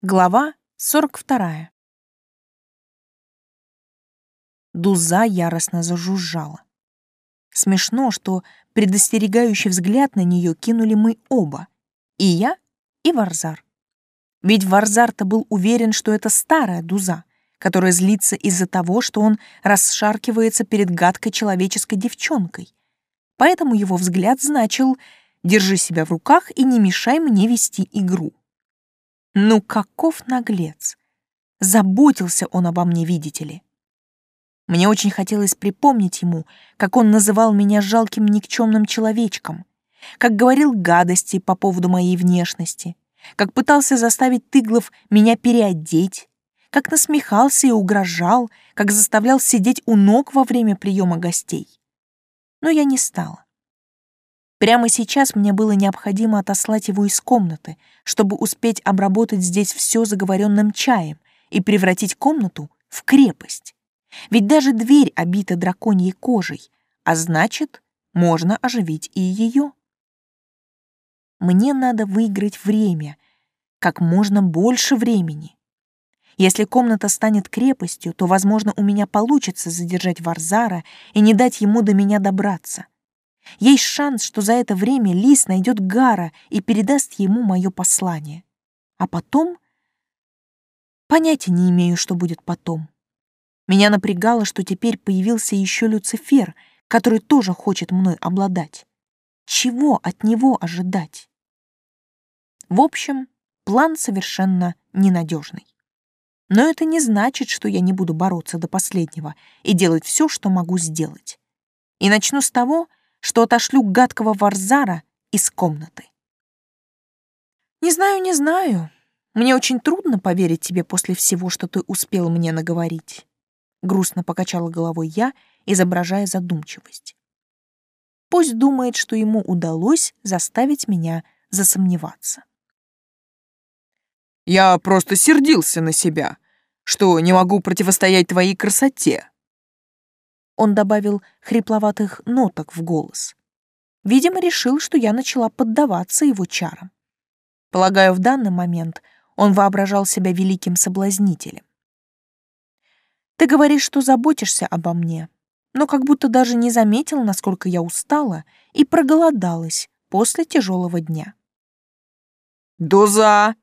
Глава 42. Дуза яростно зажужжала. Смешно, что предостерегающий взгляд на нее кинули мы оба. И я, и Варзар. Ведь Варзар-то был уверен, что это старая Дуза, которая злится из-за того, что он расшаркивается перед гадкой человеческой девчонкой. Поэтому его взгляд значил «держи себя в руках и не мешай мне вести игру». Ну каков наглец! Заботился он обо мне, видите ли. Мне очень хотелось припомнить ему, как он называл меня жалким никчемным человечком, как говорил гадости по поводу моей внешности, как пытался заставить Тыглов меня переодеть, как насмехался и угрожал, как заставлял сидеть у ног во время приема гостей. Но я не стала. Прямо сейчас мне было необходимо отослать его из комнаты, чтобы успеть обработать здесь все заговоренным чаем и превратить комнату в крепость. Ведь даже дверь обита драконьей кожей, а значит, можно оживить и ее. Мне надо выиграть время, как можно больше времени. Если комната станет крепостью, то, возможно, у меня получится задержать Варзара и не дать ему до меня добраться. Есть шанс, что за это время Лис найдет Гара и передаст ему мое послание. А потом... Понятия не имею, что будет потом. Меня напрягало, что теперь появился еще Люцифер, который тоже хочет мной обладать. Чего от него ожидать? В общем, план совершенно ненадежный. Но это не значит, что я не буду бороться до последнего и делать все, что могу сделать. И начну с того, что отошлю гадкого Варзара из комнаты. Не знаю, не знаю. Мне очень трудно поверить тебе после всего, что ты успел мне наговорить. Грустно покачала головой я, изображая задумчивость. Пусть думает, что ему удалось заставить меня засомневаться. Я просто сердился на себя, что не могу противостоять твоей красоте, он добавил хрипловатых ноток в голос. Видимо, решил, что я начала поддаваться его чарам. Полагаю, в данный момент он воображал себя великим соблазнителем. Ты говоришь, что заботишься обо мне, но как будто даже не заметил, насколько я устала и проголодалась после тяжелого дня. «Доза!»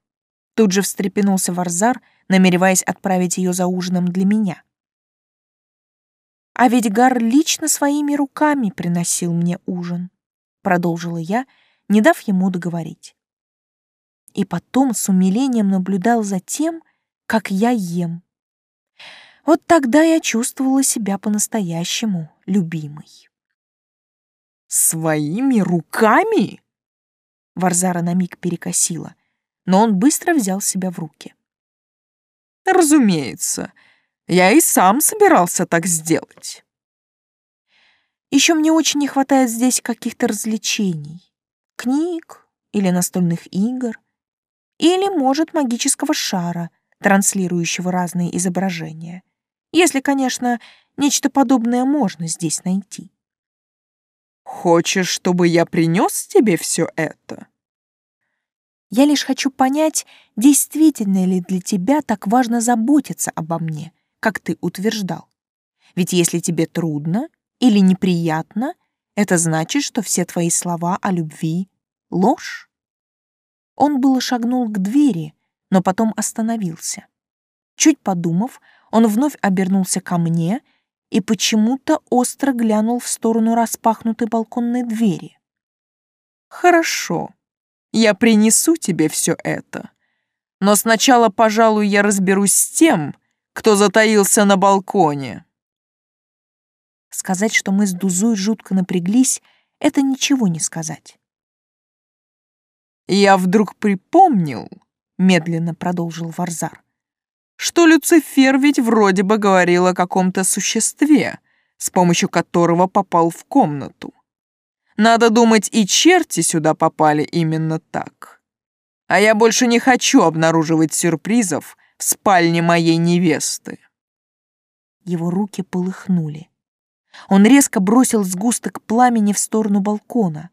Тут же встрепенулся Варзар, намереваясь отправить ее за ужином для меня. А ведь Гар лично своими руками приносил мне ужин, продолжила я, не дав ему договорить. И потом с умилением наблюдал за тем, как я ем. Вот тогда я чувствовала себя по-настоящему любимой. «Своими руками?» Варзара на миг перекосила, но он быстро взял себя в руки. «Разумеется, я и сам собирался так сделать. Еще мне очень не хватает здесь каких-то развлечений. Книг или настольных игр. Или, может, магического шара, транслирующего разные изображения. Если, конечно, нечто подобное можно здесь найти. «Хочешь, чтобы я принес тебе все это?» Я лишь хочу понять, действительно ли для тебя так важно заботиться обо мне, как ты утверждал. Ведь если тебе трудно или неприятно, это значит, что все твои слова о любви — ложь. Он было шагнул к двери, но потом остановился. Чуть подумав, он вновь обернулся ко мне и почему-то остро глянул в сторону распахнутой балконной двери. «Хорошо, я принесу тебе все это. Но сначала, пожалуй, я разберусь с тем, кто затаился на балконе. Сказать, что мы с Дузой жутко напряглись, это ничего не сказать. «Я вдруг припомнил», — медленно продолжил Варзар, «что Люцифер ведь вроде бы говорил о каком-то существе, с помощью которого попал в комнату. Надо думать, и черти сюда попали именно так. А я больше не хочу обнаруживать сюрпризов, в спальне моей невесты. Его руки полыхнули. Он резко бросил сгусток пламени в сторону балкона.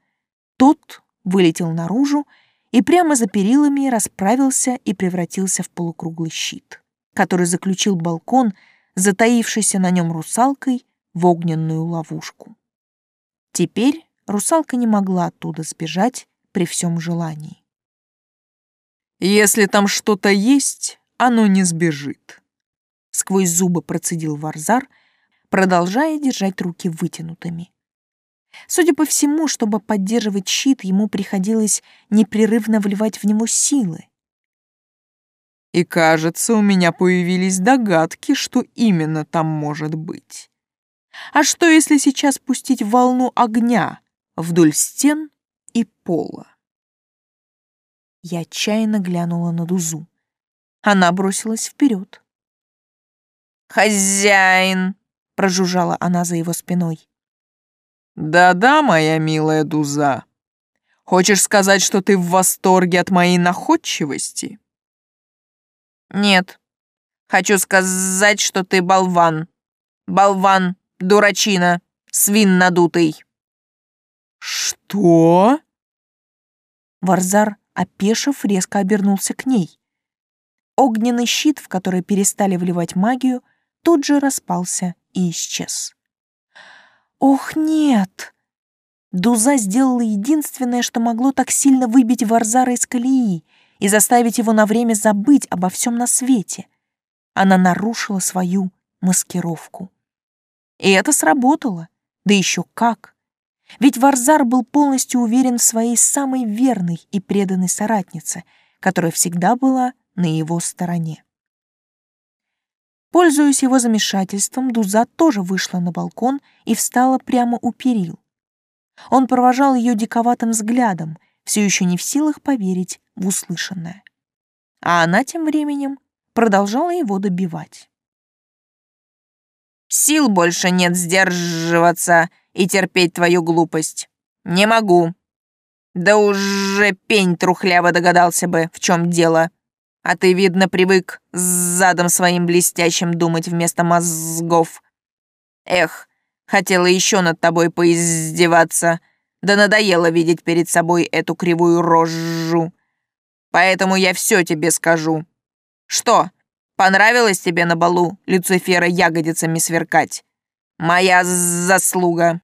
Тот вылетел наружу и прямо за перилами расправился и превратился в полукруглый щит, который заключил балкон, затаившийся на нем русалкой, в огненную ловушку. Теперь русалка не могла оттуда сбежать при всем желании. «Если там что-то есть, оно не сбежит», — сквозь зубы процедил Варзар, продолжая держать руки вытянутыми. Судя по всему, чтобы поддерживать щит, ему приходилось непрерывно вливать в него силы. И кажется, у меня появились догадки, что именно там может быть. А что, если сейчас пустить волну огня вдоль стен и пола? Я отчаянно глянула на Дузу. Она бросилась вперед. «Хозяин!» — прожужжала она за его спиной. «Да-да, моя милая Дуза. Хочешь сказать, что ты в восторге от моей находчивости?» «Нет. Хочу сказать, что ты болван. Болван, дурачина, свин надутый». «Что?» Варзар, опешив, резко обернулся к ней. Огненный щит, в который перестали вливать магию, тут же распался и исчез. Ох, нет! Дуза сделала единственное, что могло так сильно выбить Варзара из колеи и заставить его на время забыть обо всем на свете. Она нарушила свою маскировку. И это сработало. Да еще как! Ведь Варзар был полностью уверен в своей самой верной и преданной соратнице, которая всегда была на его стороне. Пользуясь его замешательством, Дуза тоже вышла на балкон и встала прямо у перил. Он провожал ее диковатым взглядом, все еще не в силах поверить в услышанное. А она тем временем продолжала его добивать. «Сил больше нет сдерживаться и терпеть твою глупость. Не могу. Да уже пень трухляво догадался бы, в чем дело. А ты, видно, привык с задом своим блестящим думать вместо мозгов. Эх, хотела еще над тобой поиздеваться, да надоело видеть перед собой эту кривую рожу. Поэтому я все тебе скажу. Что, понравилось тебе на балу Люцифера ягодицами сверкать? Моя заслуга.